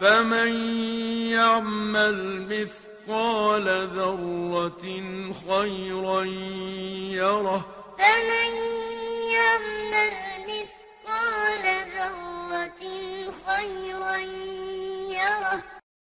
فمن يعمل مثقال ذرة خيرا يره فمن يعمل مثقال ذرة خيرا